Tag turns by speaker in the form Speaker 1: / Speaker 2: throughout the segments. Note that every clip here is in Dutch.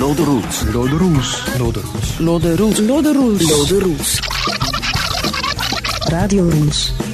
Speaker 1: Know the rules.
Speaker 2: Know the rules. Know the rules.
Speaker 3: Know the rules. Know the rules. Know the rules.
Speaker 4: Radio Rules.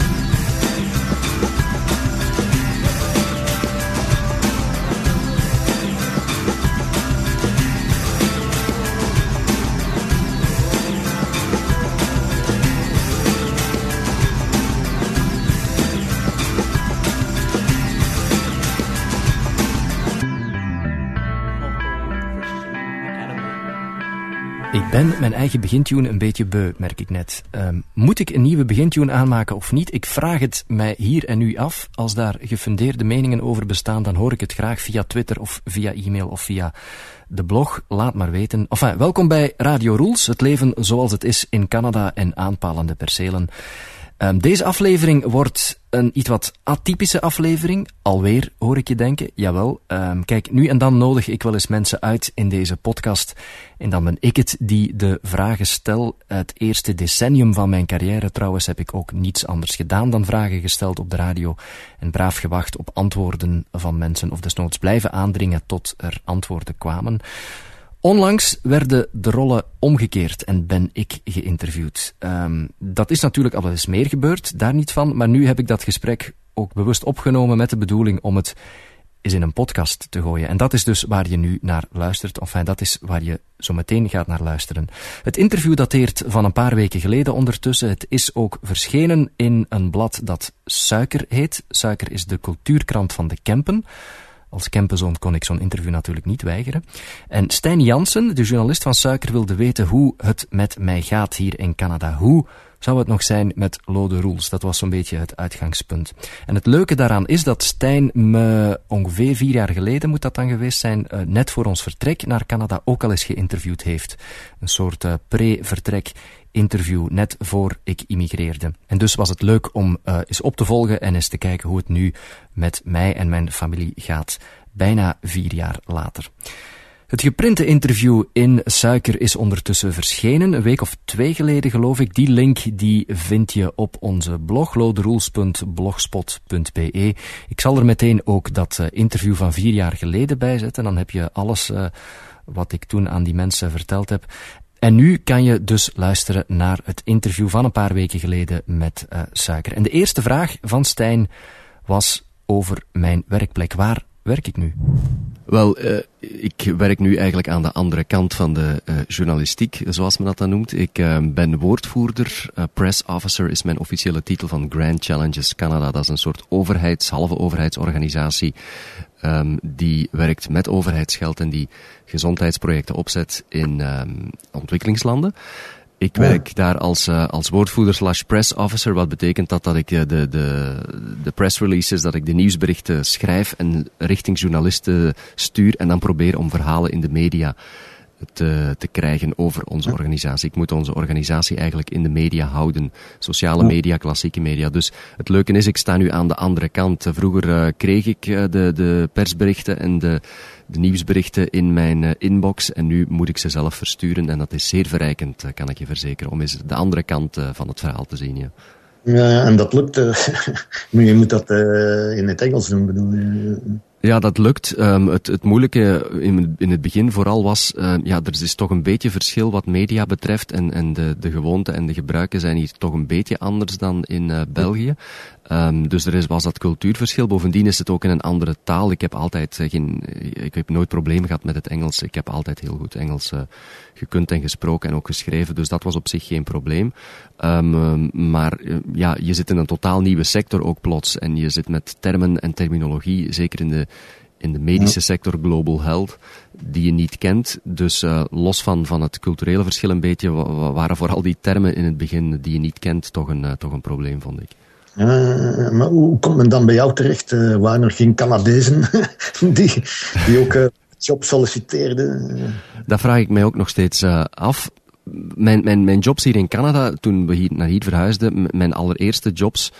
Speaker 5: Ben mijn eigen begintune een beetje beu, merk ik net. Um, moet ik een nieuwe begintune aanmaken of niet? Ik vraag het mij hier en nu af. Als daar gefundeerde meningen over bestaan, dan hoor ik het graag via Twitter of via e-mail of via de blog. Laat maar weten. Enfin, welkom bij Radio Rules, het leven zoals het is in Canada en aanpalende percelen. Um, deze aflevering wordt een iets wat atypische aflevering. Alweer, hoor ik je denken. Jawel. Um, kijk, nu en dan nodig ik wel eens mensen uit in deze podcast. En dan ben ik het die de vragen stel. Het eerste decennium van mijn carrière trouwens heb ik ook niets anders gedaan dan vragen gesteld op de radio. En braaf gewacht op antwoorden van mensen. Of desnoods blijven aandringen tot er antwoorden kwamen. Onlangs werden de rollen omgekeerd en ben ik geïnterviewd. Um, dat is natuurlijk al eens meer gebeurd, daar niet van. Maar nu heb ik dat gesprek ook bewust opgenomen met de bedoeling om het eens in een podcast te gooien. En dat is dus waar je nu naar luistert. Enfin, dat is waar je zo meteen gaat naar luisteren. Het interview dateert van een paar weken geleden ondertussen. Het is ook verschenen in een blad dat Suiker heet. Suiker is de cultuurkrant van de Kempen. Als Kempenzoon kon ik zo'n interview natuurlijk niet weigeren. En Stijn Jansen, de journalist van Suiker, wilde weten hoe het met mij gaat hier in Canada. Hoe zou het nog zijn met Lode Rules? Dat was zo'n beetje het uitgangspunt. En het leuke daaraan is dat Stijn me ongeveer vier jaar geleden, moet dat dan geweest zijn, uh, net voor ons vertrek naar Canada ook al eens geïnterviewd heeft. Een soort uh, pre-vertrek interview net voor ik immigreerde. En dus was het leuk om uh, eens op te volgen en eens te kijken hoe het nu met mij en mijn familie gaat, bijna vier jaar later. Het geprinte interview in Suiker is ondertussen verschenen, een week of twee geleden geloof ik. Die link die vind je op onze blog. Ik zal er meteen ook dat uh, interview van vier jaar geleden bij zetten, dan heb je alles uh, wat ik toen aan die mensen verteld heb. En nu kan je dus luisteren naar het interview van een paar weken geleden met uh, Suiker. En de eerste vraag van Stijn was over mijn werkplek. Waar werk ik nu?
Speaker 6: Wel, uh, ik werk nu eigenlijk aan de andere kant van de uh, journalistiek, zoals men dat dan noemt. Ik ben woordvoerder. press officer is mijn officiële titel van Grand Challenges Canada. Dat is een soort overheids, halve overheidsorganisatie um, die werkt met overheidsgeld en die gezondheidsprojecten opzet in um, ontwikkelingslanden. Ik werk daar als, uh, als woordvoerder slash press officer, wat betekent dat dat ik uh, de, de, de press releases, dat ik de nieuwsberichten schrijf en richting journalisten stuur en dan probeer om verhalen in de media te, te krijgen over onze organisatie. Ik moet onze organisatie eigenlijk in de media houden. Sociale media, klassieke media. Dus het leuke is, ik sta nu aan de andere kant. Vroeger uh, kreeg ik uh, de, de persberichten en de, de nieuwsberichten in mijn uh, inbox en nu moet ik ze zelf versturen en dat is zeer verrijkend, kan ik je verzekeren, om eens de andere kant van het verhaal te zien. Ja.
Speaker 7: Ja, en dat lukt. je moet dat in het Engels doen, bedoel je?
Speaker 6: Ja, dat lukt. Um, het, het moeilijke in, in het begin vooral was, uh, ja, er is toch een beetje verschil wat media betreft en, en de, de gewoonten en de gebruiken zijn hier toch een beetje anders dan in uh, België. Um, dus er is, was dat cultuurverschil. Bovendien is het ook in een andere taal. Ik heb altijd uh, geen, ik heb nooit problemen gehad met het Engels. Ik heb altijd heel goed Engels uh, gekund en gesproken en ook geschreven. Dus dat was op zich geen probleem. Um, maar ja, je zit in een totaal nieuwe sector ook plots. En je zit met termen en terminologie, zeker in de, in de medische sector, global health, die je niet kent. Dus uh, los van, van het culturele verschil een beetje, waren vooral die termen in het begin die je niet kent toch een, uh, toch een probleem, vond ik.
Speaker 7: Uh, maar hoe komt men dan bij jou terecht? Uh, waren er geen Canadezen die, die ook job solliciteerden?
Speaker 6: Dat vraag ik mij ook nog steeds af. Mijn, mijn, mijn jobs hier in Canada, toen we hier naar hier verhuisden, mijn allereerste jobs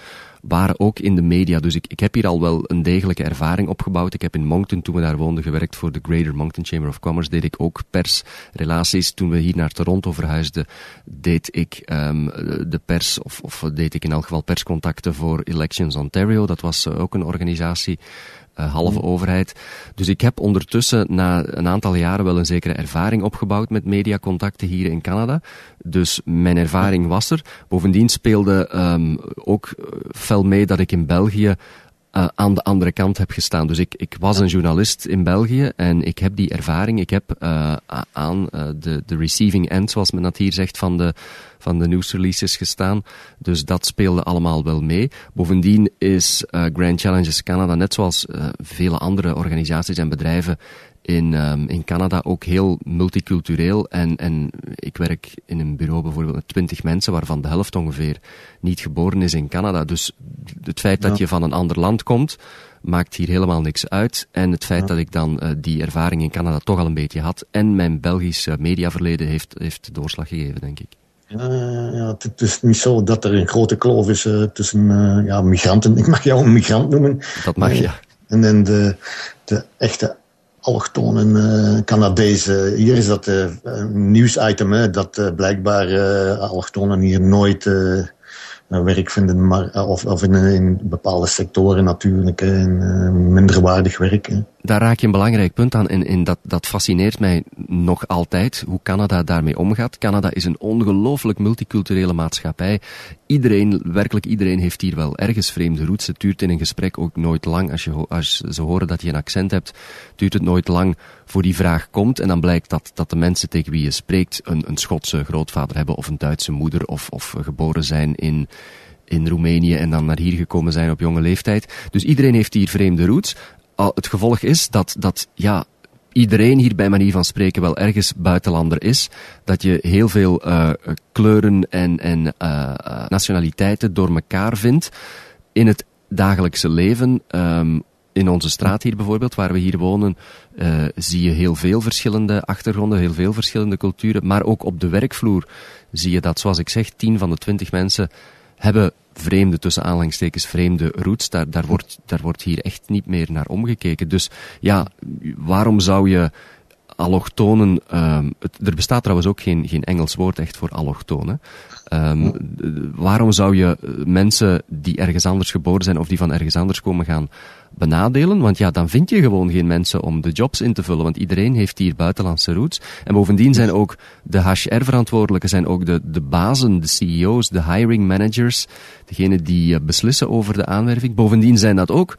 Speaker 6: waren ook in de media. Dus ik, ik heb hier al wel een degelijke ervaring opgebouwd. Ik heb in Moncton, toen we daar woonden, gewerkt voor de Greater Moncton Chamber of Commerce. Deed ik ook persrelaties. Toen we hier naar Toronto verhuisden, deed ik um, de pers, of, of deed ik in elk geval perscontacten voor Elections Ontario. Dat was uh, ook een organisatie halve overheid. Dus ik heb ondertussen na een aantal jaren wel een zekere ervaring opgebouwd met mediacontacten hier in Canada. Dus mijn ervaring was er. Bovendien speelde um, ook fel mee dat ik in België uh, aan de andere kant heb gestaan. Dus ik, ik was een journalist in België en ik heb die ervaring. Ik heb uh, aan uh, de, de receiving end, zoals men dat hier zegt, van de, van de nieuwsreleases gestaan. Dus dat speelde allemaal wel mee. Bovendien is Grand Challenges Canada, net zoals vele andere organisaties en bedrijven in, um, in Canada ook heel multicultureel. En, en ik werk in een bureau bijvoorbeeld met twintig mensen, waarvan de helft ongeveer niet geboren is in Canada. Dus het feit dat je van een ander land komt, maakt hier helemaal niks uit. En het feit dat ik dan uh, die ervaring in Canada toch al een beetje had, en mijn Belgisch mediaverleden heeft, heeft doorslag gegeven, denk ik.
Speaker 7: Ja, ja, het is niet zo dat er een grote kloof is uh, tussen uh, ja, migranten. Ik mag jou een migrant noemen.
Speaker 6: Dat mag, ja.
Speaker 7: En, en de, de echte allochtonen uh, Canadezen. Hier is dat uh, een nieuwsitem, hè, dat uh, blijkbaar allochtonen hier nooit werk vinden, maar, of, of in, in, bepaalde sectoren natuurlijk, en minderwaardig werk. Hè.
Speaker 6: Daar raak je een belangrijk punt aan en, en dat, dat fascineert mij nog altijd, hoe Canada daarmee omgaat. Canada is een ongelooflijk multiculturele maatschappij. Iedereen, werkelijk iedereen heeft hier wel ergens vreemde roots. Het duurt in een gesprek ook nooit lang. Als, je, als ze horen dat je een accent hebt, duurt het nooit lang voor die vraag komt. En dan blijkt dat, dat de mensen tegen wie je spreekt een, een Schotse grootvader hebben of een Duitse moeder of, of geboren zijn in in Roemenië en dan naar hier gekomen zijn op jonge leeftijd. Dus iedereen heeft hier vreemde roots het gevolg is dat, dat ja, iedereen hier bij manier van spreken wel ergens buitenlander is. Dat je heel veel uh, kleuren en, en uh, nationaliteiten door elkaar vindt in het dagelijkse leven. Um, in onze straat hier bijvoorbeeld, waar we hier wonen, zie je heel veel verschillende achtergronden, heel veel verschillende culturen. Maar ook op de werkvloer zie je dat, zoals ik zeg, tien van de twintig mensen hebben vreemde, tussen aanhalingstekens, vreemde roots. Daar, daar, wordt, daar wordt hier echt niet meer naar omgekeken. Dus ja, waarom zou je allochtonen... Um, het, er bestaat trouwens ook geen, geen Engels woord echt voor allochtonen. Um, waarom zou je mensen die ergens anders geboren zijn of die van ergens anders komen gaan benadelen? Want ja, dan vind je gewoon geen mensen om de jobs in te vullen, want iedereen heeft hier buitenlandse roots. En bovendien zijn ook de HR-verantwoordelijken, zijn ook de, de bazen, de CEO's, de hiring managers, degenen die uh, beslissen over de aanwerving. Bovendien zijn dat ook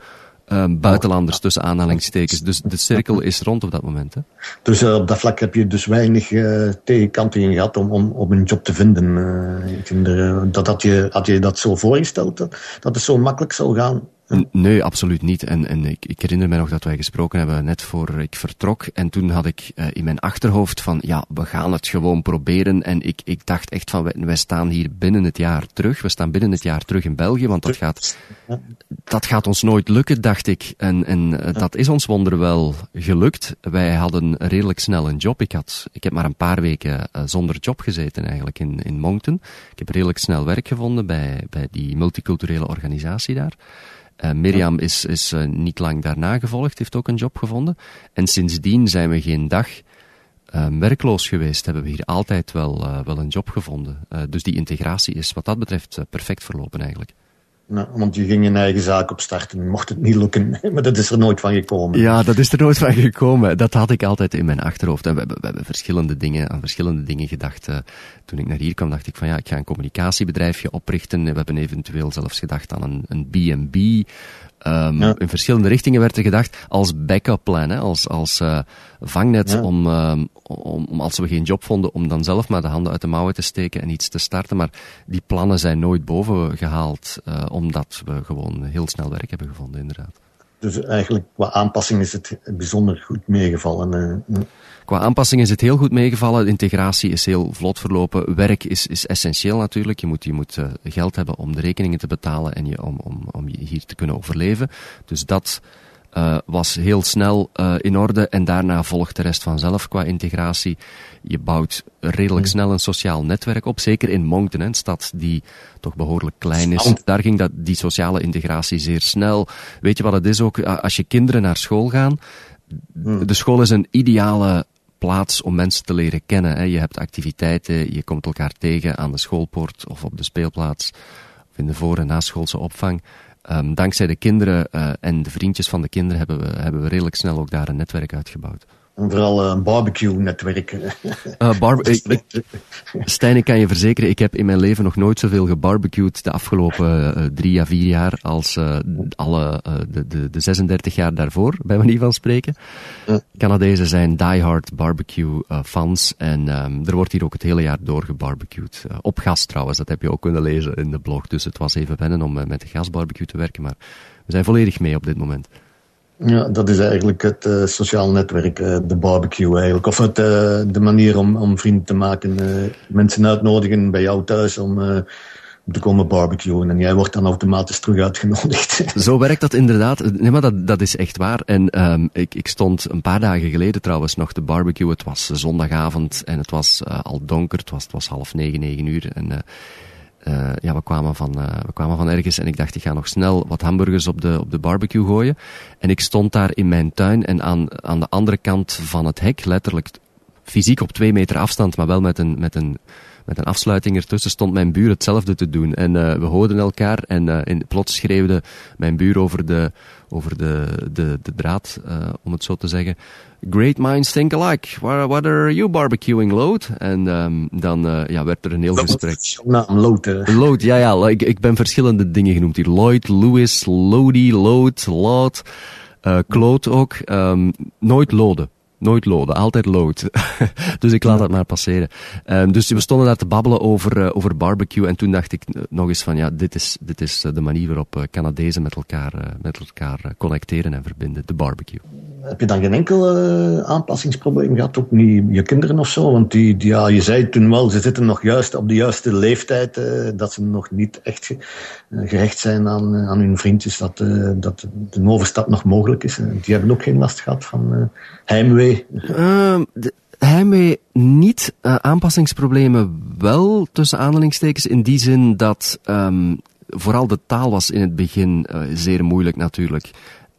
Speaker 6: um, buitenlanders tussen aanhalingstekens. Dus de cirkel is rond op dat moment. Hè?
Speaker 7: Dus uh, op dat vlak heb je dus weinig uh, tegenkanten gehad om, om, om een job te vinden. Uh, dat had je, had je dat zo voorgesteld, dat, dat het zo makkelijk zou gaan?
Speaker 6: Nee, absoluut niet. En, en ik, ik, herinner me nog dat wij gesproken hebben net voor ik vertrok. En toen had ik uh, in mijn achterhoofd van, ja, we gaan het gewoon proberen. En ik, ik dacht echt van, wij, wij, staan hier binnen het jaar terug. We staan binnen het jaar terug in België, want dat gaat, dat gaat ons nooit lukken, dacht ik. En, en uh, dat is ons wonder wel gelukt. Wij hadden redelijk snel een job. Ik, had, ik heb maar een paar weken uh, zonder job gezeten eigenlijk in, in Moncton. Ik heb redelijk snel werk gevonden bij, bij die multiculturele organisatie daar. Uh, Mirjam is, is uh, niet lang daarna gevolgd, heeft ook een job gevonden. En sindsdien zijn we geen dag uh, werkloos geweest. Hebben we hier altijd wel, wel een job gevonden. dus die integratie is wat dat betreft perfect verlopen eigenlijk.
Speaker 7: Nou, want je ging je eigen zaak opstarten, mocht het niet lukken. Maar dat is er nooit van gekomen.
Speaker 6: Ja, dat is er nooit van gekomen. Dat had ik altijd in mijn achterhoofd. En we hebben, we hebben verschillende dingen, aan verschillende dingen gedacht. Uh, toen ik naar hier kwam, dacht ik van ja, ik ga een communicatiebedrijfje oprichten. We hebben eventueel zelfs gedacht aan een, een B&B. Um, ja. In verschillende richtingen werd er gedacht als backup plan, hè, als, als uh, vangnet ja. om, um, om, om, als we geen job vonden, om dan zelf maar de handen uit de mouwen te steken en iets te starten. Maar die plannen zijn nooit boven gehaald, uh, omdat we gewoon heel snel werk hebben gevonden, inderdaad.
Speaker 7: Dus eigenlijk qua aanpassing is het bijzonder goed meegevallen. Uh,
Speaker 6: Qua aanpassing is het heel goed meegevallen. De integratie is heel vlot verlopen. Werk is, is essentieel natuurlijk. Je moet, je moet uh, geld hebben om de rekeningen te betalen en je, om, om, om hier te kunnen overleven. Dus dat uh, was heel snel uh, in orde en daarna volgt de rest vanzelf qua integratie. Je bouwt redelijk snel een sociaal netwerk op, zeker in Moncton, een stad die toch behoorlijk klein is. Daar ging dat, die sociale integratie zeer snel. Weet je wat het is ook? Als je kinderen naar school gaan, mm. de school is een ideale plaats om mensen te leren kennen. Je hebt activiteiten, je komt elkaar tegen aan de schoolpoort of op de speelplaats of in de voor- en naschoolse opvang. Ehm, dankzij de kinderen en de vriendjes van de kinderen hebben we, hebben we redelijk snel ook daar een netwerk uitgebouwd.
Speaker 7: En vooral een barbecue-netwerk.
Speaker 6: Uh, bar Stijn, ik kan je verzekeren, ik heb in mijn leven nog nooit zoveel gebarbecued de afgelopen uh, drie à vier jaar als uh, alle, de, de, de 36 jaar daarvoor, bij manier van spreken. Canadezen zijn diehard barbecue-fans en um, er wordt hier ook het hele jaar door gebarbecued. op gas trouwens, dat heb je ook kunnen lezen in de blog. Dus het was even wennen om met de gasbarbecue te werken, maar we zijn volledig mee op dit moment.
Speaker 7: Ja, dat is eigenlijk het uh, sociaal netwerk, uh, de barbecue eigenlijk. Of het, uh, de manier om, om vrienden te maken. mensen uitnodigen bij jou thuis om te komen barbecuen. En jij wordt dan automatisch terug uitgenodigd.
Speaker 6: Zo werkt dat inderdaad. Nee, maar dat, dat is echt waar. En um, ik, ik stond een paar dagen geleden trouwens nog te barbecuen. Het was zondagavond en het was al donker. Het was, het was half negen, negen uur. En uh, ja, we kwamen, van, uh, we kwamen van ergens en ik dacht, ik ga nog snel wat hamburgers op de, op de barbecue gooien. En ik stond daar in mijn tuin en aan, aan de andere kant van het hek, letterlijk fysiek op twee meter afstand, maar wel met een, met een, met een afsluiting ertussen, stond mijn buur hetzelfde te doen. En uh, we hoorden elkaar en in, plots schreeuwde mijn buur over de, over de, de, de draad, om het zo te zeggen. Great minds think alike. What, what are you barbecuing, Load? En um, dan uh, ja, werd er een heel gesprek.
Speaker 7: Naam,
Speaker 6: ja, ja. Ik, ik ben verschillende dingen genoemd hier. Lloyd, Lewis, Lodi, Load, Load, uh, Claude ook. Um, nooit Lode. Nooit loden, altijd lood. dus ik laat dat maar passeren. Um, dus we stonden daar te babbelen over, uh, over barbecue. En toen dacht ik nog eens van, ja, dit is, dit is de manier waarop uh, Canadezen met elkaar, met elkaar connecteren en verbinden. De barbecue
Speaker 7: heb je dan geen enkel uh, aanpassingsprobleem gehad? Ook niet je kinderen of zo? Want die, ja, je zei toen wel, ze zitten nog juist op de juiste leeftijd, uh, dat ze nog niet echt ge, uh, gerecht zijn aan, aan hun vriendjes, dat, dat de overstap nog mogelijk is. die hebben ook geen last gehad van heimwee.
Speaker 6: Ehm, de heimwee niet, aanpassingsproblemen wel, tussen aanhalingstekens, in die zin dat um, vooral de taal was in het begin zeer moeilijk natuurlijk.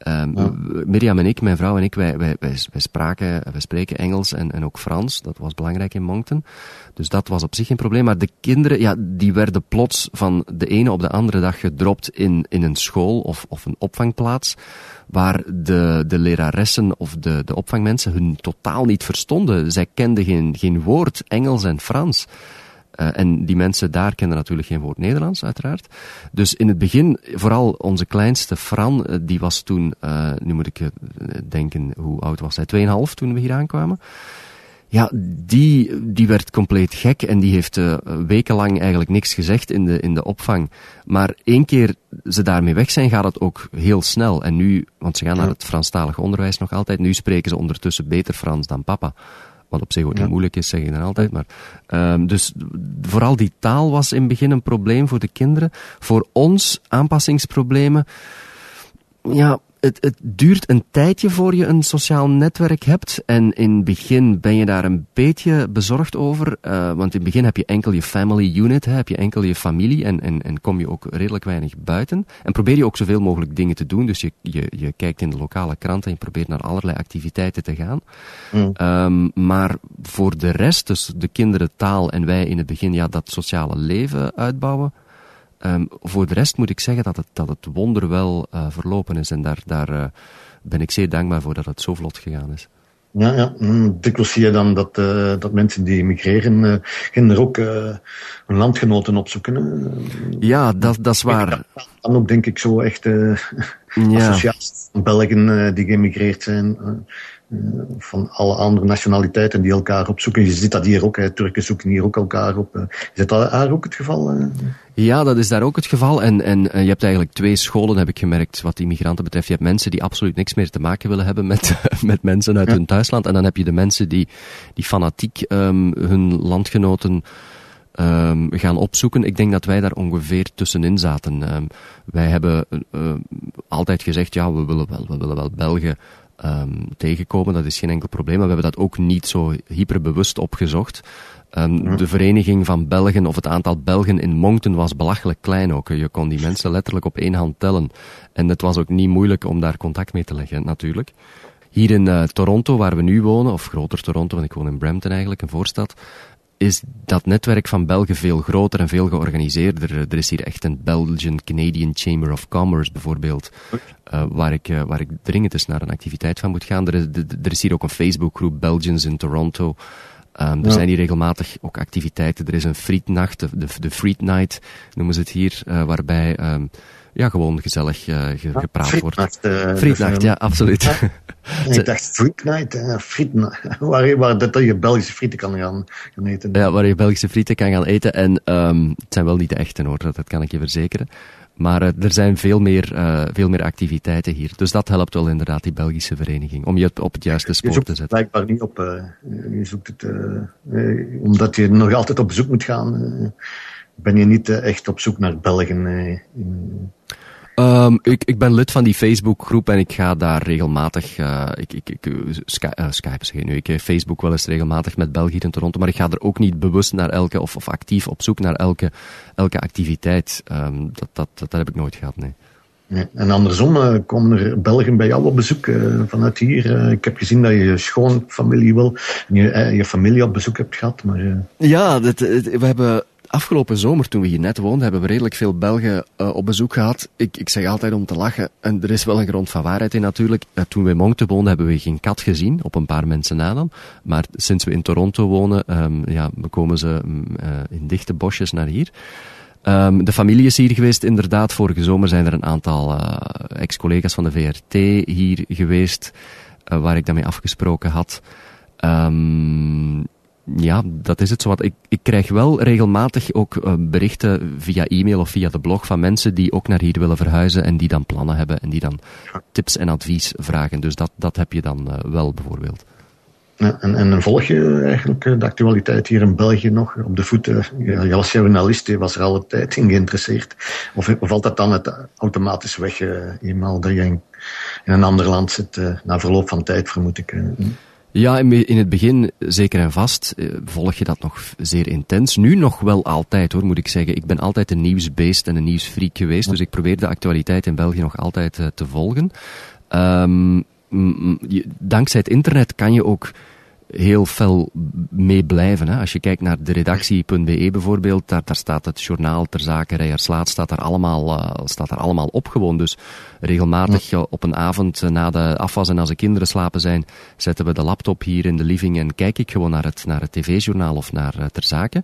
Speaker 6: Um, ja. Mirjam en ik, mijn vrouw en ik, wij, wij, wij, wij, spraken, wij spreken Engels en, en ook Frans. Dat was belangrijk in Moncton. Dus dat was op zich geen probleem. Maar de kinderen, ja, die werden plots van de ene op de andere dag gedropt in, in een school of, of een opvangplaats. Waar de, de leraressen of de, de opvangmensen hun totaal niet verstonden. Zij kenden geen, geen woord Engels en Frans. Uh, en die mensen daar kennen natuurlijk geen woord Nederlands, uiteraard. Dus in het begin, vooral onze kleinste Fran, uh, die was toen, uh, nu moet ik denken, hoe oud was hij? 2,5 toen we hier aankwamen. Ja, die, die werd compleet gek en die heeft wekenlang eigenlijk niks gezegd in de, in de opvang. Maar één keer ze daarmee weg zijn, gaat het ook heel snel. En nu, want ze gaan naar het Franstalig onderwijs nog altijd, nu spreken ze ondertussen beter Frans dan papa. Wat op zich ook niet moeilijk is, zeg je dan altijd. Maar, um, dus vooral die taal was in het begin een probleem voor de kinderen. Voor ons aanpassingsproblemen. Ja, het, het duurt een tijdje voor je een sociaal netwerk hebt. En in het begin ben je daar een beetje bezorgd over. Uh, want in het begin heb je enkel je family unit, hè, heb je enkel je familie en, en, en kom je ook redelijk weinig buiten. En probeer je ook zoveel mogelijk dingen te doen. Dus je, je, je kijkt in de lokale krant en je probeert naar allerlei activiteiten te gaan. Mm. Um, maar voor de rest, dus de kinderen taal en wij in het begin ja, dat sociale leven uitbouwen Um, voor de rest moet ik zeggen dat het, dat het wonder wel uh, verlopen is. En daar, daar uh, ben ik zeer dankbaar voor dat het zo vlot gegaan is.
Speaker 7: Ja, ja. Mm, dikwijls zie je dan dat, uh, dat mensen die emigreren, gaan er ook hun landgenoten opzoeken.
Speaker 6: Ja, dat, dat is waar.
Speaker 7: Dan ook denk ik zo echt ja. associaties van Belgen die geëmigreerd zijn. Eh, van alle andere nationaliteiten die elkaar opzoeken. Je ziet dat hier ook, hè. Turken zoeken hier ook elkaar op. Eh. Is dat daar ook het geval? Eh?
Speaker 6: Ja, dat is daar ook het geval. En, en je hebt eigenlijk twee scholen, heb ik gemerkt, wat immigranten betreft. Je hebt mensen die absoluut niks meer te maken willen hebben met, met mensen uit hun thuisland. En dan heb je de mensen die, die fanatiek um, hun landgenoten um, gaan opzoeken. Ik denk dat wij daar ongeveer tussenin zaten. Um, wij hebben uh, altijd gezegd, ja, we willen wel, we willen wel Belgen um, tegenkomen. Dat is geen enkel probleem. Maar we hebben dat ook niet zo hyperbewust opgezocht. Um, De vereniging van Belgen, of het aantal Belgen in Moncton was belachelijk klein ook. Je kon die mensen letterlijk op één hand tellen. En het was ook niet moeilijk om daar contact mee te leggen, natuurlijk. Hier in uh, Toronto, waar we nu wonen, of groter Toronto, want ik woon in Brampton eigenlijk, een voorstad. Is dat netwerk van België veel groter en veel georganiseerder. Er is hier echt een Belgian Canadian Chamber of Commerce bijvoorbeeld, uh, waar, ik, uh, waar ik dringend eens naar een activiteit van moet gaan. Er is, er is hier ook een Facebookgroep Belgians in Toronto. Um, er zijn hier regelmatig ook activiteiten. Er is een frietnacht, de, de, de Friet Night noemen ze het hier, uh, waarbij um, ja, gewoon gezellig ge, gepraat wordt.
Speaker 7: Uh,
Speaker 6: Frietnacht, ja, absoluut.
Speaker 7: Ja, ik dacht Freak Night, uh, waar, waar dat je Belgische frieten kan gaan, gaan eten.
Speaker 6: Ja, waar je Belgische frieten kan gaan eten. En um, het zijn wel niet de echte hoor, dat, dat kan ik je verzekeren. Maar uh, er zijn veel meer, uh, veel meer activiteiten hier. Dus dat helpt wel inderdaad, die Belgische vereniging, om je op het juiste spoor te zetten.
Speaker 7: blijkbaar niet op. Je zoekt het, omdat je nog altijd op bezoek moet gaan, ben je niet echt op zoek naar Belgen. In...
Speaker 6: Um, ik, ik ben lid van die Facebookgroep en ik ga daar regelmatig, uh, ik, ik, ik, Sky, uh, Skype zeg nu, ik Facebook wel eens regelmatig met België in Toronto, maar ik ga er ook niet bewust naar elke, of, of actief op zoek naar elke, elke activiteit. Um, dat, dat, dat, heb ik nooit gehad, nee.
Speaker 7: Ja, en andersom uh, komen er Belgen bij jou op bezoek uh, vanuit hier. Uh, ik heb gezien dat je schoonfamilie wel, je, je familie op bezoek hebt gehad. Maar,
Speaker 6: Ja, dat, we hebben afgelopen zomer, toen we hier net woonden, hebben we redelijk veel Belgen uh, op bezoek gehad. Ik, ik zeg altijd om te lachen, en er is wel een grond van waarheid in natuurlijk. Uh, toen we in Moncton woonden, hebben we geen kat gezien, op een paar mensen na dan. Maar sinds we in Toronto wonen, um, ja, komen ze um, uh, in dichte bosjes naar hier. Um, de familie is hier geweest, inderdaad. Vorige zomer zijn er een aantal ex-collega's van de VRT hier geweest, waar ik daarmee afgesproken had. Um, ja, dat is het zo. Ik, ik krijg wel regelmatig ook uh, berichten via e-mail of via de blog van mensen die ook naar hier willen verhuizen en die dan plannen hebben en die dan tips en advies vragen. Dus dat, dat heb je dan uh, wel bijvoorbeeld.
Speaker 7: Ja, en, en volg je eigenlijk de actualiteit hier in België nog op de voet? Ja, als journalist je was er altijd in geïnteresseerd. Of valt dat dan het automatisch weg, eenmaal dat je in, in, een ander land zit, na verloop van tijd, vermoed ik?
Speaker 6: Ja, in het begin zeker en vast volg je dat nog zeer intens. Nu nog wel altijd hoor, moet ik zeggen. Ik ben altijd een nieuwsbeest en een nieuwsfreak geweest, dus ik probeer de actualiteit in België nog altijd uh, te volgen. Um, dankzij het internet kan je ook heel fel mee blijven. Hè. Als je kijkt naar de redactie.be bijvoorbeeld, daar, daar staat het journaal ter zake Rijerslaat, staat daar allemaal, uh, staat daar allemaal opgewoon. Dus regelmatig op een avond uh, na de afwas en als de kinderen slapen zijn, zetten we de laptop hier in de living en kijk ik gewoon naar het, naar het tv-journaal of naar ter zake.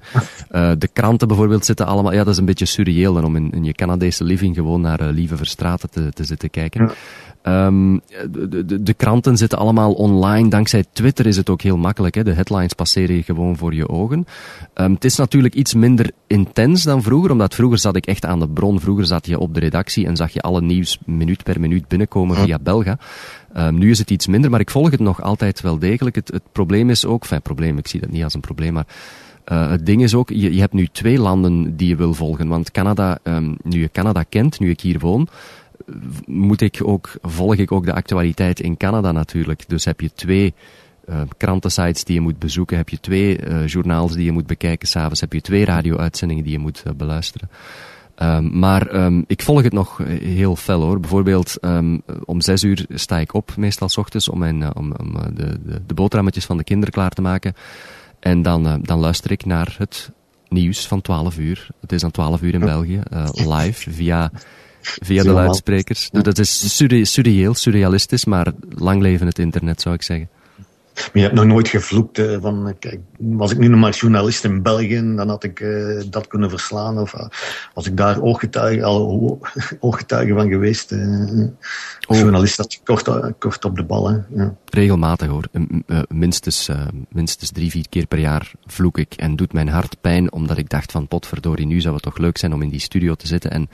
Speaker 6: de kranten bijvoorbeeld zitten allemaal, ja dat is een beetje surreëel dan om in, in je Canadese living gewoon naar Lieve Verstraten te, te zitten kijken. Um, de, de, de, kranten zitten allemaal online. Dankzij Twitter is het ook heel makkelijk. Hè? De headlines passeren je gewoon voor je ogen. Um, het is natuurlijk iets minder intens dan vroeger, omdat vroeger zat ik echt aan de bron. Vroeger zat je op de redactie en zag je alle nieuws minuut per minuut binnenkomen via Belga. Um, nu is het iets minder, maar ik volg het nog altijd wel degelijk. Het, het probleem is ook, enfin probleem, ik zie dat niet als een probleem, maar uh, het ding is ook, je, je hebt nu twee landen die je wil volgen. Want Canada, nu je Canada kent, nu ik hier woon, moet ik ook, volg ik ook de actualiteit in Canada natuurlijk. Dus heb je twee uh, krantensites die je moet bezoeken, heb je twee uh, journaals die je moet bekijken, s'avonds heb je twee radio-uitzendingen die je moet uh, beluisteren. Um, maar um, ik volg het nog heel fel hoor. Bijvoorbeeld um, om zes uur sta ik op, meestal s ochtends, om, mijn, om, om de, de, de boterhammetjes van de kinderen klaar te maken. En dan, dan luister ik naar het nieuws van 12 uur. Het is dan 12 uur in België, live, via via de luidsprekers. Ja. Dat is surreëel, surrealistisch, maar lang leven het internet, zou ik zeggen.
Speaker 7: Maar je hebt nog nooit gevloekt uh, van, kijk, was ik nu nog maar journalist in België, dan had ik uh, dat kunnen verslaan. Of uh, was ik daar ooggetuige, al ooggetuige van geweest. Oh. Journalist dat kort, kort op de bal. Hè. Ja.
Speaker 6: Regelmatig hoor. minstens, minstens drie, vier keer per jaar vloek ik en doet mijn hart pijn, omdat ik dacht van potverdorie, nu zou het toch leuk zijn om in die studio te zitten en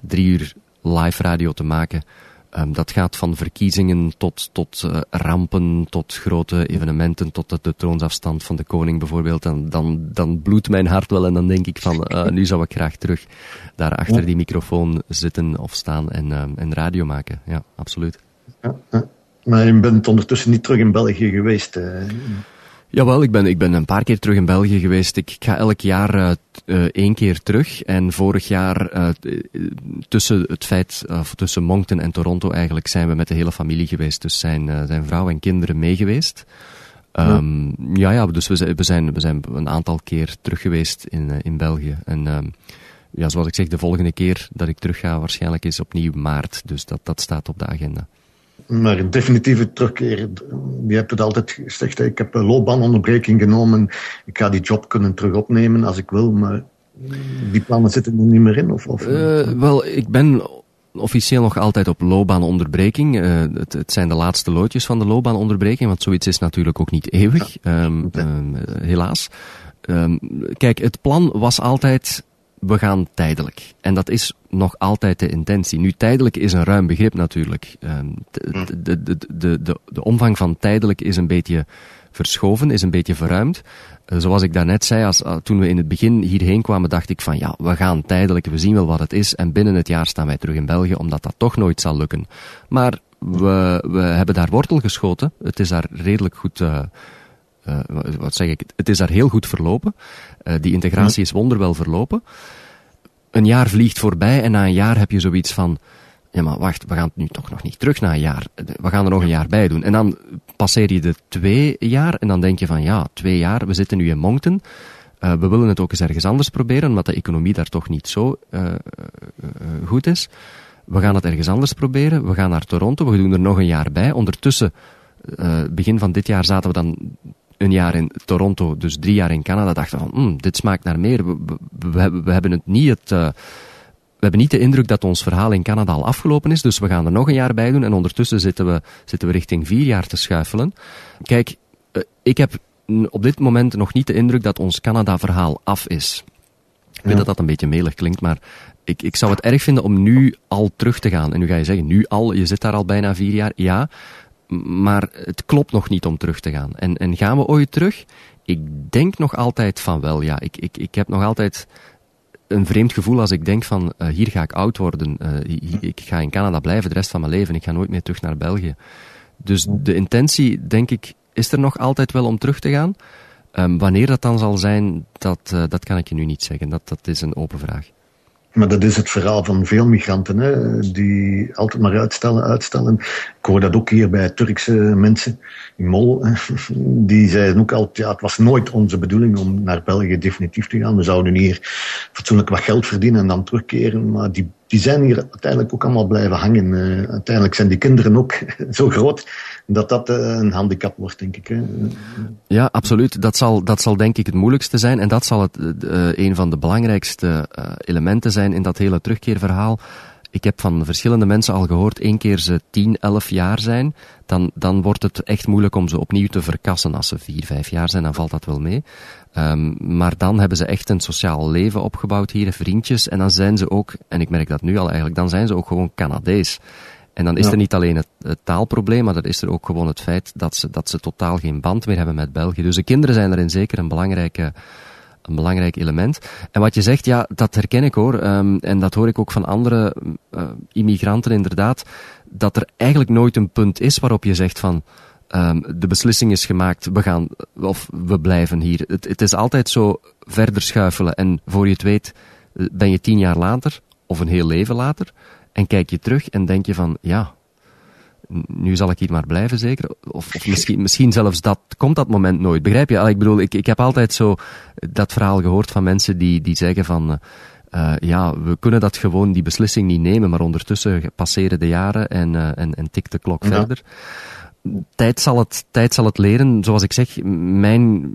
Speaker 6: drie uur live radio te maken. Um, dat gaat van verkiezingen tot, tot uh, rampen, tot grote evenementen, tot de, de, troonsafstand van de koning bijvoorbeeld. En dan, dan bloedt mijn hart wel en dan denk ik van, uh, nu zou ik graag terug daar achter die microfoon zitten of staan en, um, en radio maken. Ja, absoluut.
Speaker 7: Ja, maar je bent ondertussen niet terug in België geweest. Uh.
Speaker 6: Jawel, ik ben, ik ben een paar keer terug in België geweest. Ik ga elk jaar uh, uh, één keer terug. En vorig jaar, uh, tussen het feit, of tussen Moncton en Toronto eigenlijk, zijn we met de hele familie geweest. Dus zijn, zijn vrouw en kinderen mee geweest. Um, ja. ja, dus we, zijn, we, zijn, we zijn een aantal keer terug geweest in, in België. En um, ja, zoals ik zeg, de volgende keer dat ik terug ga waarschijnlijk is opnieuw maart. Dus dat, dat staat op de agenda.
Speaker 7: Maar een definitieve terugkeer, je hebt het altijd gezegd, ik heb een loopbaanonderbreking genomen, ik ga die job kunnen terug opnemen als ik wil, maar die plannen zitten er niet meer in? Of, of?
Speaker 6: Uh, wel, ik ben officieel nog altijd op loopbaanonderbreking. Uh, het, het, zijn de laatste loodjes van de loopbaanonderbreking, want zoiets is natuurlijk ook niet eeuwig, ja. um, um, helaas. Um, kijk, het plan was altijd we gaan tijdelijk. En dat is nog altijd de intentie. Nu, tijdelijk is een ruim begrip natuurlijk. De, de, de, de, de, de omvang van tijdelijk is een beetje verschoven, is een beetje verruimd. Zoals ik daarnet zei, als, toen we in het begin hierheen kwamen, dacht ik van ja, we gaan tijdelijk, we zien wel wat het is. En binnen het jaar staan wij terug in België, omdat dat toch nooit zal lukken. Maar we, we hebben daar wortel geschoten. Het is daar redelijk goed... Uh, uh, wat zeg ik? Het is daar heel goed verlopen. Uh, die integratie is wonderwel verlopen. Een jaar vliegt voorbij en na een jaar heb je zoiets van, ja maar wacht, we gaan nu toch nog niet terug na een jaar. We gaan er nog een jaar bij doen. En dan passeer je de twee jaar en dan denk je van, ja, twee jaar, we zitten nu in Moncton. Uh, we willen het ook eens ergens anders proberen, omdat de economie daar toch niet zo goed is. We gaan het ergens anders proberen. We gaan naar Toronto, we doen er nog een jaar bij. Ondertussen, begin van dit jaar zaten we dan een jaar in Toronto, dus drie jaar in Canada, dachten van, mm, dit smaakt naar meer. We, we, we, hebben het niet het, uh, we hebben niet de indruk dat ons verhaal in Canada al afgelopen is, dus we gaan er nog een jaar bij doen en ondertussen zitten we, zitten we richting vier jaar te schuifelen. Kijk, uh, ik heb op dit moment nog niet de indruk dat ons Canada-verhaal af is. Ik weet ja. dat dat een beetje melig klinkt, maar ik, ik zou het erg vinden om nu al terug te gaan. En nu ga je zeggen, nu al, je zit daar al bijna vier jaar. Ja, maar het klopt nog niet om terug te gaan. En, en gaan we ooit terug? Ik denk nog altijd van wel, ja. Ik, ik, ik heb nog altijd een vreemd gevoel als ik denk van uh, hier ga ik oud worden. Uh, ik ga in Canada blijven de rest van mijn leven. Ik ga nooit meer terug naar België. Dus de intentie, denk ik, is er nog altijd wel om terug te gaan. Um, wanneer dat dan zal zijn, dat, uh, dat kan ik je nu niet zeggen. Dat, dat is een open vraag.
Speaker 7: Maar dat is het verhaal van veel migranten, hè, die altijd maar uitstellen, uitstellen. Ik hoor dat ook hier bij Turkse mensen in Mol. Die zeiden ook altijd, ja, het was nooit onze bedoeling om naar België definitief te gaan. We zouden hier fatsoenlijk wat geld verdienen en dan terugkeren. Maar die, die zijn hier uiteindelijk ook allemaal blijven hangen. Uiteindelijk zijn die kinderen ook zo groot dat dat uh, een handicap wordt, denk ik. Hè.
Speaker 6: Ja, absoluut. Dat zal, dat zal denk ik het moeilijkste zijn. En dat zal het, uh, een van de belangrijkste elementen zijn in dat hele terugkeerverhaal. Ik heb van verschillende mensen al gehoord, één keer ze 10, 11 jaar zijn, dan, dan wordt het echt moeilijk om ze opnieuw te verkassen. Als ze 4, 5 jaar zijn, dan valt dat wel mee. Um, maar dan hebben ze echt een sociaal leven opgebouwd hier, vriendjes, en dan zijn ze ook, en ik merk dat nu al eigenlijk, dan zijn ze ook gewoon Canadees. En dan is ja. er niet alleen het, het, taalprobleem, maar dan is er ook gewoon het feit dat ze, dat ze totaal geen band meer hebben met België. Dus de kinderen zijn erin zeker een belangrijke een belangrijk element. En wat je zegt, ja, dat herken ik hoor. Um, en dat hoor ik ook van andere uh, immigranten inderdaad. Dat er eigenlijk nooit een punt is waarop je zegt van... Um, de beslissing is gemaakt, we gaan, of we blijven hier. Het, het is altijd zo verder schuifelen. En voor je het weet, ben je tien jaar later, of een heel leven later, en kijk je terug en denk je van, ja, nu zal ik hier maar blijven zeker. Of, of misschien, misschien zelfs dat, komt dat moment nooit. Begrijp je? Ik bedoel, ik, ik heb altijd zo dat verhaal gehoord van mensen die, die zeggen van, uh, ja, we kunnen dat gewoon, die beslissing niet nemen, maar ondertussen passeren de jaren en, uh, en, en tikt de klok ja. verder. Tijd zal, het, tijd zal het leren. Zoals ik zeg, mijn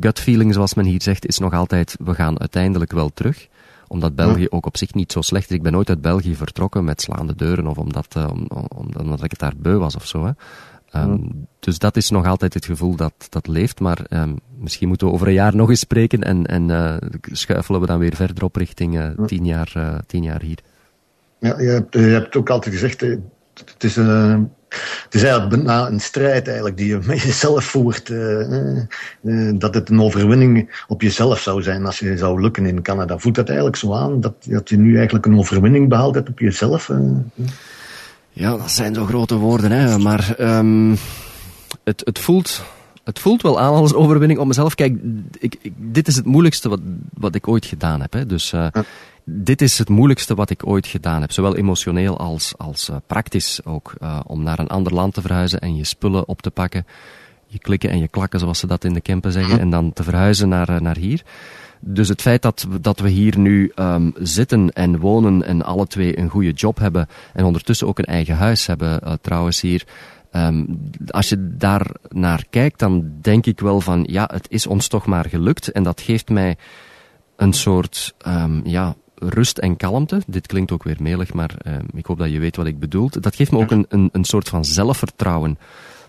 Speaker 6: gut feeling, zoals men hier zegt, is nog altijd, we gaan uiteindelijk wel terug omdat België ook op zich niet zo slecht is. Ik ben nooit uit België vertrokken met slaande deuren of omdat, uh, om, om, omdat ik het daar beu was of zo. Hè. Um, dus dat is nog altijd het gevoel dat, dat leeft. Maar um, misschien moeten we over een jaar nog eens spreken en, en uh, schuifelen we dan weer verder op richting uh, tien, jaar, uh, tien jaar hier.
Speaker 7: Ja, je hebt, je hebt ook altijd gezegd, het is een het is eigenlijk een strijd eigenlijk die je met jezelf voert. Uh, uh, dat het een overwinning op jezelf zou zijn als je zou lukken in Canada. Voelt dat eigenlijk zo aan? Dat, dat je nu eigenlijk een overwinning behaald hebt op jezelf? Uh,
Speaker 6: ja, dat zijn zo grote woorden, hè. Maar um, het, het voelt het voelt wel aan als overwinning op mezelf. Kijk, ik, ik, dit is het moeilijkste wat, wat ik ooit gedaan heb. Hè. Dus uh, ja. Dit is het moeilijkste wat ik ooit gedaan heb. Zowel emotioneel als, als uh, praktisch ook. Uh, om naar een ander land te verhuizen en je spullen op te pakken. je klikken en je klakken, zoals ze dat in de Kempen zeggen, en dan te verhuizen naar, naar hier. Dus het feit dat, dat we hier nu um, zitten en wonen en alle twee een goede job hebben en ondertussen ook een eigen huis hebben, uh, trouwens hier, um, als je daar naar kijkt, dan denk ik wel van ja, het is ons toch maar gelukt en dat geeft mij een soort um, ja, rust en kalmte. Dit klinkt ook weer melig, maar ik hoop dat je weet wat ik bedoel. Dat geeft me ook een, een, een soort van zelfvertrouwen.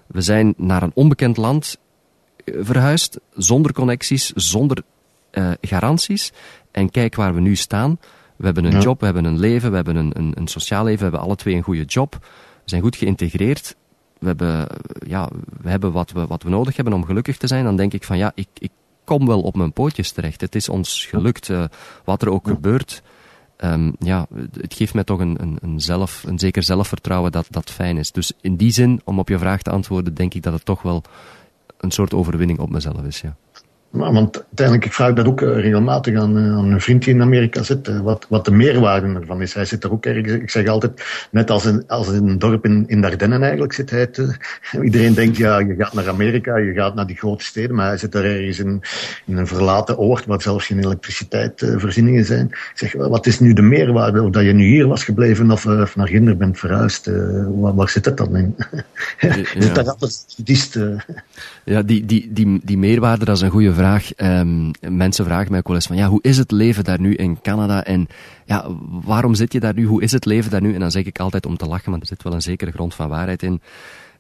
Speaker 6: We zijn naar een onbekend land eh, verhuisd, zonder connecties, zonder uh, garanties. En kijk waar we nu staan. We hebben een job, we hebben een leven, we hebben een, een, een, sociaal leven, we hebben alle twee een goede job. We zijn goed geïntegreerd. We hebben, ja, we hebben wat, we, wat we nodig hebben om gelukkig te zijn. Dan denk ik van ja, ik, ik kom wel op mijn pootjes terecht. Het is ons gelukt, uh, wat er ook gebeurt. Um, ja, het geeft mij toch een, een, een, zelf, een zeker zelfvertrouwen dat dat fijn is. Dus in die zin, om op je vraag te antwoorden, denk ik dat het toch wel een soort overwinning op mezelf is. Ja.
Speaker 7: Want uiteindelijk, ik vraag dat ook eh, regelmatig aan, eh, aan een vriend die in Amerika zit, eh, wat, wat de meerwaarde ervan is. Hij zit er ook ergens, ik zeg altijd, net als in, als in een dorp in, in Ardennen eigenlijk zit hij te, iedereen denkt, ja, je gaat naar Amerika, je gaat naar die grote steden, maar hij zit er ergens in, in een verlaten oord waar zelfs geen elektriciteitvoorzieningen zijn. Ik zeg, wat is nu de meerwaarde, of dat je nu hier was gebleven of, of naar Ginder bent verhuisd, waar, waar, zit het dan in? Ja. zit daar altijd
Speaker 6: Ja, die, die, die, die meerwaarde, dat is een goede vraag. Um, mensen vragen mij ook wel eens van, ja, hoe is het leven daar nu in Canada? En ja, waarom zit je daar nu? Hoe is het leven daar nu? En dan zeg ik altijd om te lachen, want er zit wel een zekere grond van waarheid in.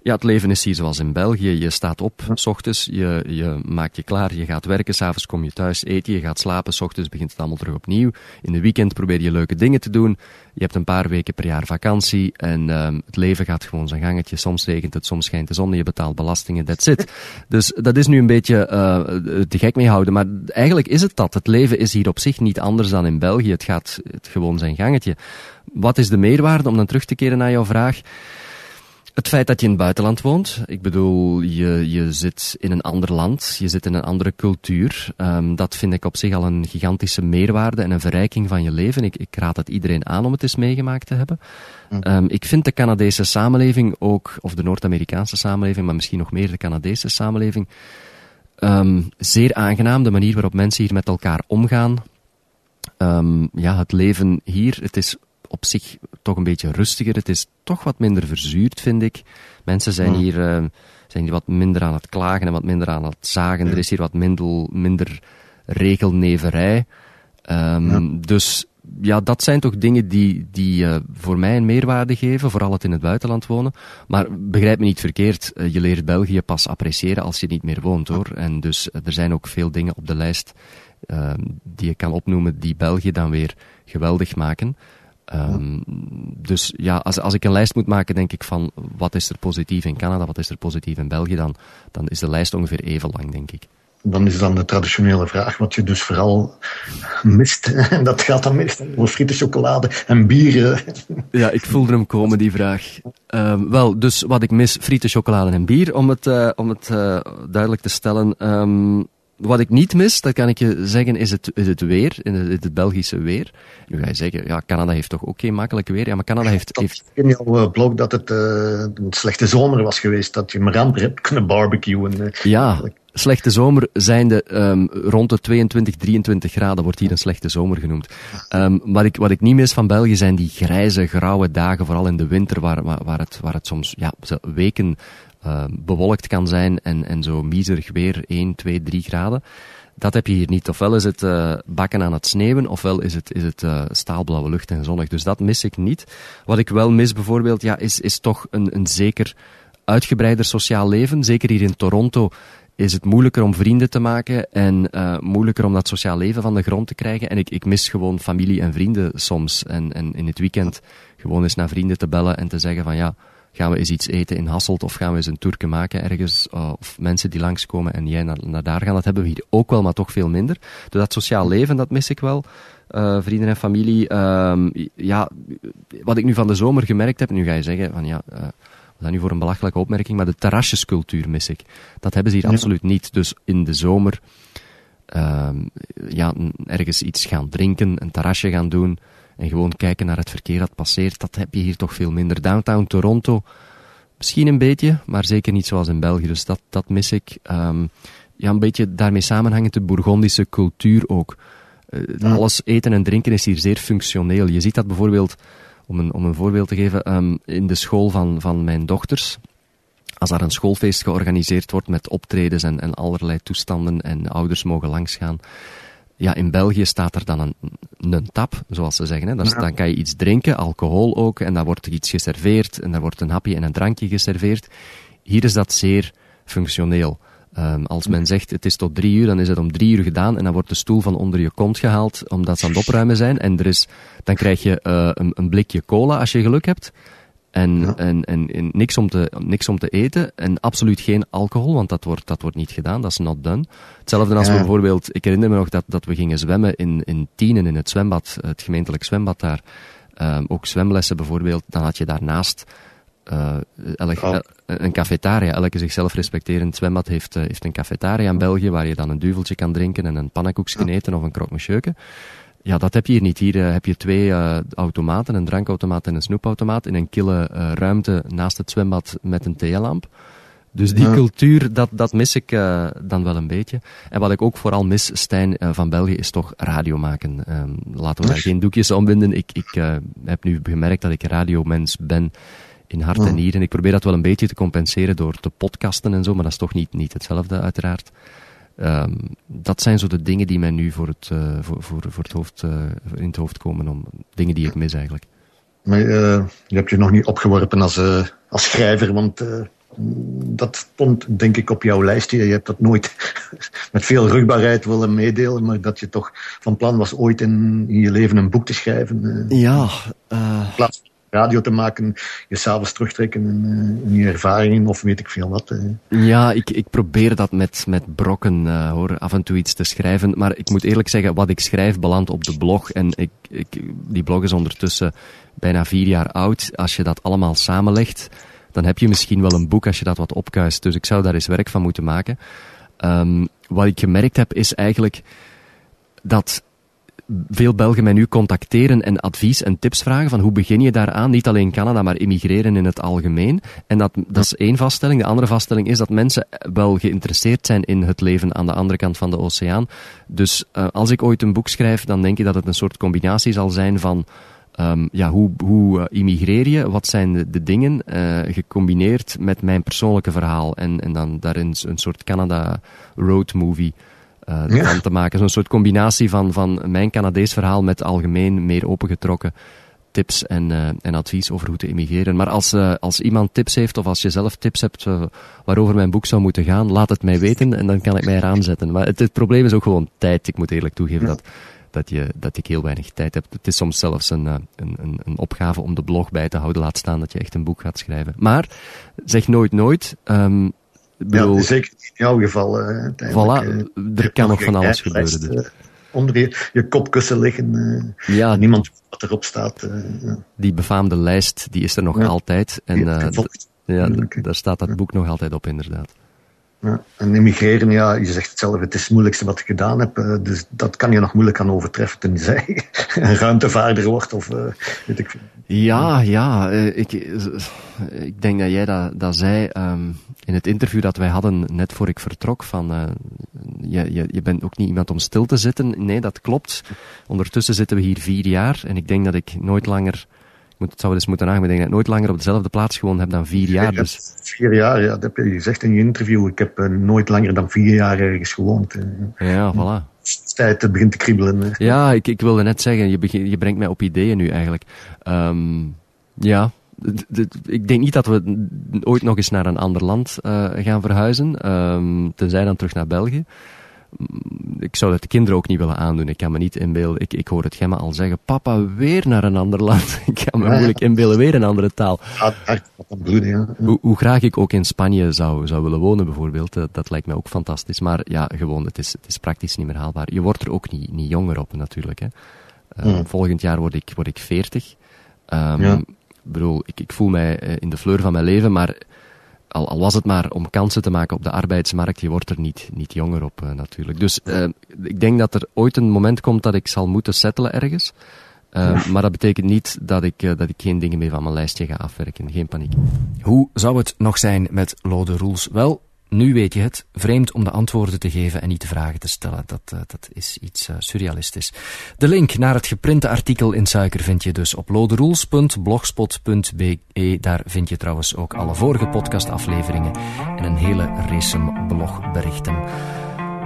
Speaker 6: Ja, het leven is hier zoals in België. Je staat op, s ochtends, je, je maakt je klaar, je gaat werken, s'avonds kom je thuis, eet je, je gaat slapen, s ochtends begint het allemaal terug opnieuw. In de weekend probeer je leuke dingen te doen. Je hebt een paar weken per jaar vakantie en um, het leven gaat gewoon zijn gangetje. Soms regent het, soms schijnt de zon, je betaalt belastingen, that's it. Dus dat is nu een beetje uh, te gek mee houden, maar eigenlijk is het dat. Het leven is hier op zich niet anders dan in België. Het gaat het gewoon zijn gangetje. Wat is de meerwaarde, om dan terug te keren naar jouw vraag? Het feit dat je in het buitenland woont, ik bedoel, je, je zit in een ander land, je zit in een andere cultuur. Um, dat vind ik op zich al een gigantische meerwaarde en een verrijking van je leven. Ik, ik raad het iedereen aan om het eens meegemaakt te hebben. Um, ik vind de Canadese samenleving ook, of de Noord-Amerikaanse samenleving, maar misschien nog meer de Canadese samenleving, um, zeer aangenaam. De manier waarop mensen hier met elkaar omgaan. ja, het leven hier, het is op zich toch een beetje rustiger. Het is toch wat minder verzuurd, vind ik. Mensen zijn, hier, uh, zijn hier wat minder aan het klagen en wat minder aan het zagen. Er is hier wat minder, minder regelneverij. Um, Dus ja, dat zijn toch dingen die, die uh, voor mij een meerwaarde geven, vooral het in het buitenland wonen. Maar begrijp me niet verkeerd, uh, je leert België pas appreciëren als je niet meer woont hoor. En dus er zijn ook veel dingen op de lijst die je kan opnoemen die België dan weer geweldig maken. Um, dus ja, als, als ik een lijst moet maken, denk ik van wat is er positief in Canada, wat is er positief in België, dan, dan is de lijst ongeveer even lang, denk ik.
Speaker 7: Dan is dan de traditionele vraag, wat je dus vooral mist. En dat gaat dan meestal over frieten, chocolade en bieren.
Speaker 6: Ja, ik voelde hem komen, die vraag. Um, wel, dus wat ik mis, frieten, chocolade en bier, om het, uh, om het uh, duidelijk te stellen. Um, wat ik niet mis, dat kan ik je zeggen, is het, is het weer, het, het Belgische weer. Nu ga je zeggen, ja, Canada heeft toch ook geen makkelijk weer. Ja, maar Canada heeft... heeft...
Speaker 7: In jouw eh, blog dat het uh, een slechte zomer was geweest, dat je maar amper hebt kunnen barbecuen. Uh,
Speaker 6: ja, slechte zomer zijn de um, rond de 22, 23 graden, wordt hier een slechte zomer genoemd. Um, wat, ik, wat ik niet mis van België zijn die grijze, grauwe dagen, vooral in de winter, waar, waar, waar, het, waar het soms ja, weken uh, bewolkt kan zijn en, en zo miserig weer 1, 2, 3 graden. Dat heb je hier niet. Ofwel is het uh, bakken aan het sneeuwen, ofwel is het, is het uh, staalblauwe lucht en zonnig. Dus dat mis ik niet. Wat ik wel mis bijvoorbeeld, ja, is, is toch een, een zeker uitgebreider sociaal leven. Zeker hier in Toronto is het moeilijker om vrienden te maken en moeilijker om dat sociaal leven van de grond te krijgen. En ik, ik mis gewoon familie en vrienden soms. En, en in het weekend gewoon eens naar vrienden te bellen en te zeggen van ja, gaan we eens iets eten in Hasselt of gaan we eens een toerke maken ergens, uh, of mensen die langskomen en jij naar, naar daar gaan. Dat hebben we hier ook wel, maar toch veel minder. Dus dat sociaal leven, dat mis ik wel. Uh, vrienden en familie. Uh, ja, wat ik nu van de zomer gemerkt heb, nu ga je zeggen van ja, uh, wat is nu voor een belachelijke opmerking, maar de terrasjescultuur mis ik. Dat hebben ze hier absoluut niet. Dus in de zomer, ehm, ja, ergens iets gaan drinken, een terrasje gaan doen, en gewoon kijken naar het verkeer dat passeert, dat heb je hier toch veel minder. Downtown Toronto, misschien een beetje, maar zeker niet zoals in België. Dus dat, dat mis ik. Um, ja, een beetje daarmee samenhangend de Bourgondische cultuur ook. Uh, Alles eten en drinken is hier zeer functioneel. Je ziet dat bijvoorbeeld, om een, om een voorbeeld te geven, um, in de school van, van mijn dochters. Als daar een schoolfeest georganiseerd wordt met optredens en, en allerlei toestanden en ouders mogen langsgaan. Ja, in België staat er dan een, een tap, zoals ze zeggen. Hè. Dan, dan kan je iets drinken, alcohol ook, en dan wordt er iets geserveerd en daar wordt een hapje en een drankje geserveerd. Hier is dat zeer functioneel. Um, als men zegt het is tot drie uur, dan is het om drie uur gedaan en dan wordt de stoel van onder je kont gehaald omdat ze aan het opruimen zijn. En er is, dan krijg je uh, een, een, blikje cola als je geluk hebt. En, ja. en, en, en, niks, om te, niks om te eten en absoluut geen alcohol, want dat wordt, dat wordt niet gedaan, dat is not done. Hetzelfde als ja. we bijvoorbeeld, ik herinner me nog dat, dat we gingen zwemmen in, in Tienen, in het zwembad, het gemeentelijk zwembad daar. Um, ook zwemlessen bijvoorbeeld, dan had je daarnaast uh, elk, oh. een cafetaria. Elke zichzelf respecterend zwembad heeft, uh, heeft een cafetaria in België, waar je dan een duveltje kan drinken en een pannenkoekje ja. eten of een croque Ja, dat heb je hier niet. Hier uh, heb je twee uh, automaten, een drankautomaat en een snoepautomaat, in een kille uh, ruimte naast het zwembad met een theelamp. Dus die ja. cultuur, dat, dat mis ik dan wel een beetje. En wat ik ook vooral mis, Stijn, van België, is toch radio maken. Um, laten we daar geen doekjes ombinden. Ik, ik heb nu gemerkt dat ik radiomens ben in hart en nieren. Ik probeer dat wel een beetje te compenseren door te podcasten en zo, maar dat is toch niet, niet hetzelfde, uiteraard. Um, dat zijn zo de dingen die mij nu voor het, uh, voor, voor, voor het hoofd, uh, in het hoofd komen. Om, dingen die ik mis eigenlijk.
Speaker 7: Maar uh, je hebt je nog niet opgeworpen als, als schrijver, want dat stond denk ik op jouw lijstje. Je hebt dat nooit met veel rugbaarheid willen meedelen, maar dat je toch van plan was ooit in, in je leven een boek te schrijven.
Speaker 6: ja.
Speaker 7: In plaats radio te maken, je s'avonds terugtrekken in, in, je ervaringen of weet ik veel wat.
Speaker 6: Ja, ik, ik probeer dat met, met brokken uh, hoor, af en toe iets te schrijven. Maar ik moet eerlijk zeggen, wat ik schrijf belandt op de blog. En ik, ik, die blog is ondertussen bijna vier jaar oud. Als je dat allemaal samenlegt, dan heb je misschien wel een boek als je dat wat opkuist. Dus ik zou daar eens werk van moeten maken. Um, wat ik gemerkt heb is eigenlijk dat veel Belgen mij nu contacteren en advies en tips vragen van hoe begin je daaraan? Niet alleen Canada, maar immigreren in het algemeen. En dat, dat is één vaststelling. De andere vaststelling is dat mensen wel geïnteresseerd zijn in het leven aan de andere kant van de oceaan. Dus uh, als ik ooit een boek schrijf, dan denk ik dat het een soort combinatie zal zijn van Um, ja, hoe, hoe uh, immigreer je? Wat zijn de, dingen? Uh, gecombineerd met mijn persoonlijke verhaal. En, en dan daarin een soort Canada road movie uh, ja. te maken. Zo'n soort combinatie van, van mijn Canadees verhaal met algemeen meer opengetrokken tips en, uh, en advies over hoe te immigreren. Maar als, uh, als iemand tips heeft of als je zelf tips hebt uh, waarover mijn boek zou moeten gaan, laat het mij weten en dan kan ik mij eraan zetten. Maar het, het probleem is ook gewoon tijd. Ik moet eerlijk toegeven ja. dat, dat, je, dat ik heel weinig tijd heb. Het is soms zelfs een, een, een, een opgave om de blog bij te houden. Laat staan dat je echt een boek gaat schrijven. Maar zeg nooit nooit. Um,
Speaker 7: bedoel, ja, zeker in jouw geval. Uh,
Speaker 6: voilà, uh, er kan nog van alles gebeuren. Dus.
Speaker 7: Uh, onder je, je kopkussen liggen. ja, niemand weet wat erop staat. Ja.
Speaker 6: Die befaamde lijst, die is er nog altijd. En ja, daar staat dat boek nog altijd op, inderdaad.
Speaker 7: Ja, en immigreren, ja, je zegt het zelf, het is het moeilijkste wat ik gedaan heb. Dus dat kan je nog moeilijk gaan overtreffen, tenzij een ruimtevaarder wordt of uh, weet ik.
Speaker 6: Ja, ja, ik, ik denk dat jij dat, dat zei um, in het interview dat wij hadden net voor ik vertrok. Van, je, je, je bent ook niet iemand om stil te zitten. Nee, dat klopt. Ondertussen zitten we hier vier jaar en ik denk dat ik nooit langer moet, het zou eens moeten nagaan, ik denk dat ik nooit langer op dezelfde plaats gewoond heb dan vier jaar. Dus.
Speaker 7: Vier jaar, ja, dat heb je gezegd in je interview. Ik heb uh, nooit langer dan vier jaar ergens gewoond.
Speaker 6: Ja, voilà.
Speaker 7: Tijd, het begint te kriebelen.
Speaker 6: Ja, ik, ik wilde net zeggen, je, begin, je brengt mij op ideeën nu eigenlijk. Um, ja, ik denk niet dat we ooit nog eens naar een ander land uh, gaan verhuizen, um, tenzij dan terug naar België. Ik zou dat de kinderen ook niet willen aandoen. Ik kan me niet inbeelden. Ik, ik hoor het Gemma al zeggen. Papa, weer naar een ander land. ik kan me ja, moeilijk inbeelden. Weer een andere taal.
Speaker 7: Bloed, ja.
Speaker 6: hoe, hoe, graag ik ook in Spanje zou, zou willen wonen, bijvoorbeeld. Dat, dat, lijkt mij ook fantastisch. Maar ja, gewoon, het is, het is praktisch niet meer haalbaar. Je wordt er ook niet, niet jonger op, natuurlijk. Hè. Uh, hmm. Volgend jaar word ik, word ik 40. Um, ja bedoel, ik, ik voel mij uh, in de fleur van mijn leven, maar al, al, was het maar om kansen te maken op de arbeidsmarkt, je wordt er niet, niet jonger op uh, natuurlijk. Dus uh, ik denk dat er ooit een moment komt dat ik zal moeten settelen ergens. Uh, maar dat betekent niet dat ik, dat ik geen dingen meer van mijn lijstje ga afwerken. Geen paniek.
Speaker 8: Hoe zou het nog zijn met Lode Rules? Wel, nu weet je het. Vreemd om de antwoorden te geven en niet de vragen te stellen. Dat, uh, dat is iets uh, surrealistisch. De link naar het geprinte artikel in Suiker vind je dus op loderules.blogspot.be. Daar vind je trouwens ook alle vorige podcastafleveringen en een hele race blogberichten.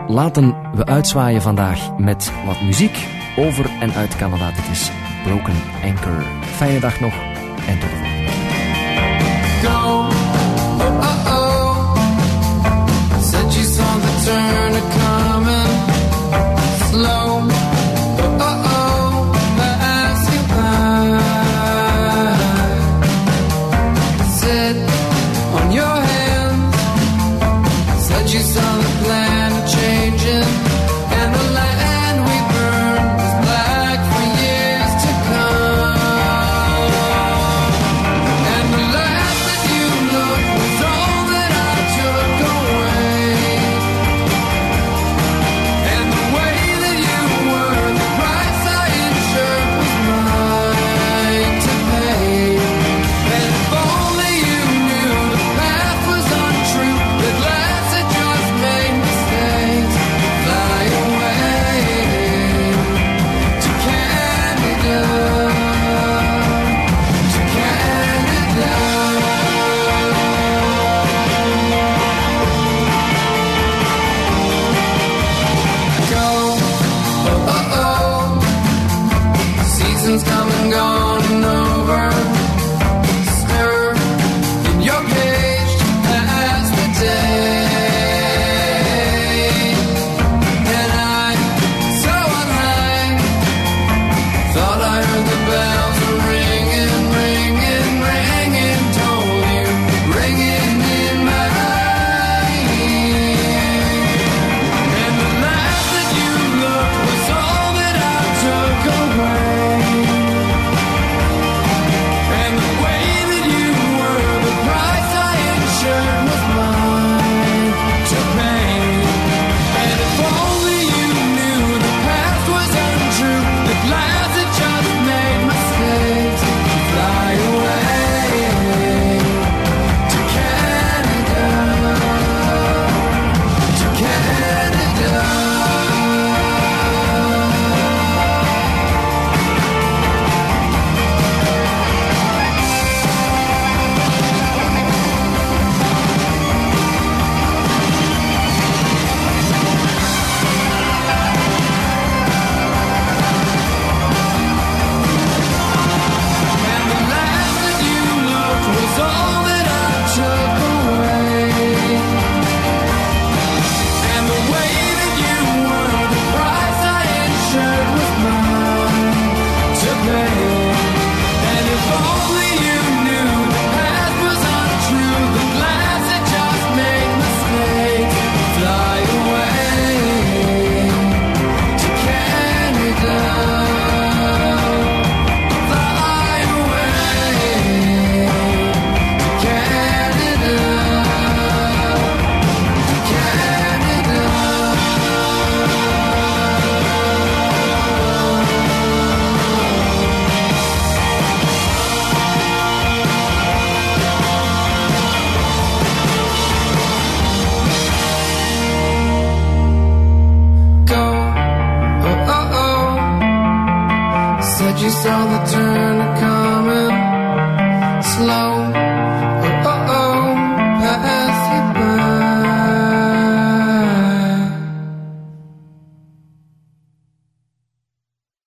Speaker 8: Laten we uitzwaaien vandaag met wat muziek over en uit Canada. Dit is Broken Anchor. Fijne dag nog en tot de volgende.